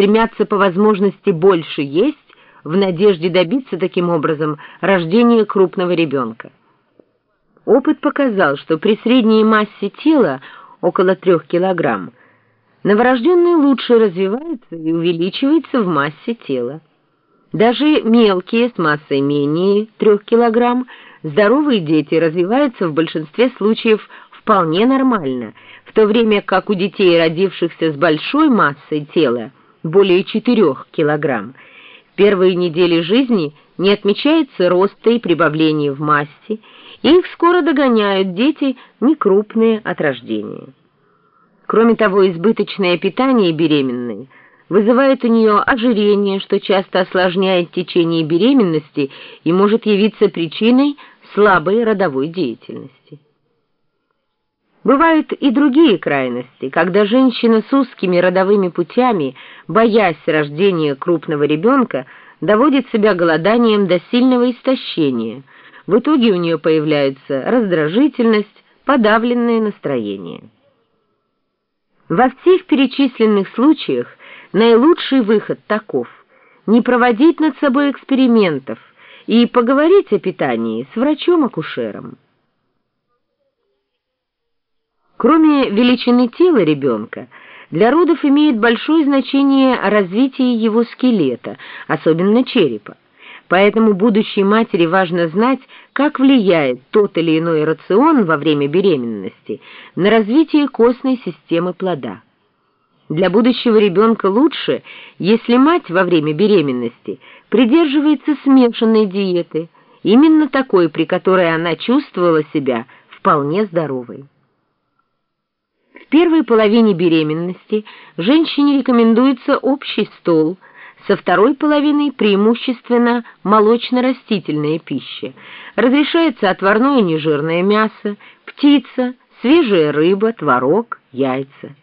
стремятся по возможности больше есть, в надежде добиться таким образом рождения крупного ребенка. Опыт показал, что при средней массе тела около 3 кг новорожденный лучше развивается и увеличивается в массе тела. Даже мелкие с массой менее 3 кг здоровые дети развиваются в большинстве случаев вполне нормально, в то время как у детей, родившихся с большой массой тела, более 4 кг, первые недели жизни не отмечается роста и прибавления в массе, и их скоро догоняют дети некрупные от рождения. Кроме того, избыточное питание беременной вызывает у нее ожирение, что часто осложняет течение беременности и может явиться причиной слабой родовой деятельности. Бывают и другие крайности, когда женщина с узкими родовыми путями, боясь рождения крупного ребенка, доводит себя голоданием до сильного истощения. В итоге у нее появляется раздражительность, подавленное настроение. Во всех перечисленных случаях наилучший выход таков – не проводить над собой экспериментов и поговорить о питании с врачом-акушером. Кроме величины тела ребенка, для родов имеет большое значение развитие его скелета, особенно черепа. Поэтому будущей матери важно знать, как влияет тот или иной рацион во время беременности на развитие костной системы плода. Для будущего ребенка лучше, если мать во время беременности придерживается смешанной диеты, именно такой, при которой она чувствовала себя вполне здоровой первой половине беременности женщине рекомендуется общий стол, со второй половиной преимущественно молочно-растительная пища. Разрешается отварное нежирное мясо, птица, свежая рыба, творог, яйца.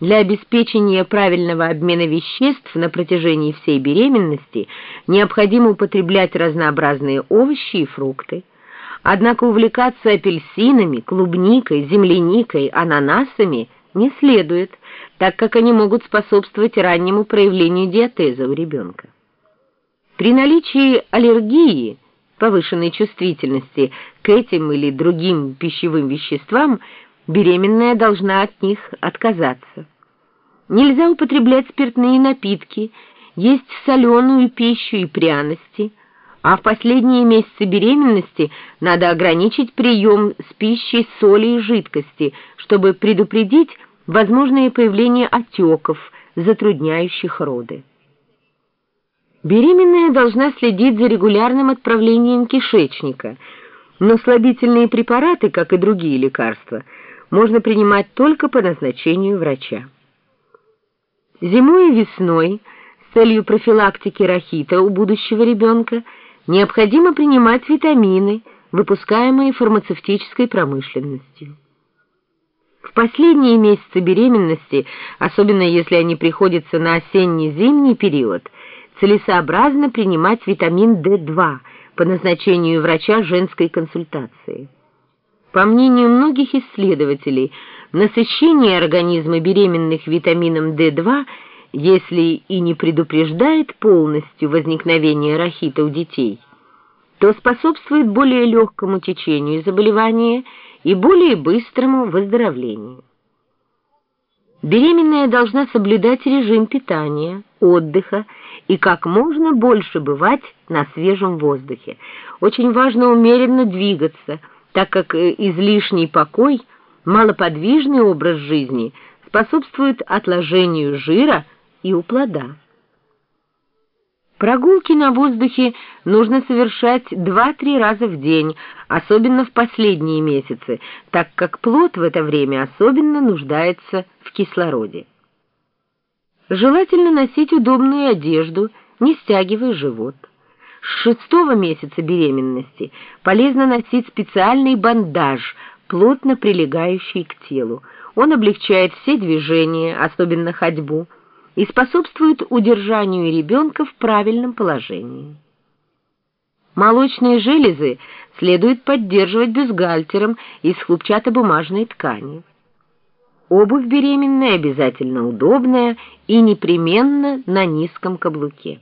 Для обеспечения правильного обмена веществ на протяжении всей беременности необходимо употреблять разнообразные овощи и фрукты. Однако увлекаться апельсинами, клубникой, земляникой, ананасами не следует, так как они могут способствовать раннему проявлению диатеза у ребенка. При наличии аллергии, повышенной чувствительности к этим или другим пищевым веществам, беременная должна от них отказаться. Нельзя употреблять спиртные напитки, есть соленую пищу и пряности – а в последние месяцы беременности надо ограничить прием с пищей соли и жидкости, чтобы предупредить возможное появление отеков, затрудняющих роды. Беременная должна следить за регулярным отправлением кишечника, но слабительные препараты, как и другие лекарства, можно принимать только по назначению врача. Зимой и весной с целью профилактики рахита у будущего ребенка – необходимо принимать витамины, выпускаемые фармацевтической промышленностью. В последние месяцы беременности, особенно если они приходятся на осенне-зимний период, целесообразно принимать витамин D2 по назначению врача женской консультации. По мнению многих исследователей, насыщение организма беременных витамином D2 – если и не предупреждает полностью возникновение рахита у детей, то способствует более легкому течению заболевания и более быстрому выздоровлению. Беременная должна соблюдать режим питания, отдыха и как можно больше бывать на свежем воздухе. Очень важно умеренно двигаться, так как э, излишний покой, малоподвижный образ жизни способствует отложению жира и у плода. Прогулки на воздухе нужно совершать 2-3 раза в день, особенно в последние месяцы, так как плод в это время особенно нуждается в кислороде. Желательно носить удобную одежду, не стягивая живот. С шестого месяца беременности полезно носить специальный бандаж, плотно прилегающий к телу. Он облегчает все движения, особенно ходьбу, и способствует удержанию ребенка в правильном положении. Молочные железы следует поддерживать бюстгальтером из хлопчатобумажной ткани. обувь беременная обязательно удобная и непременно на низком каблуке.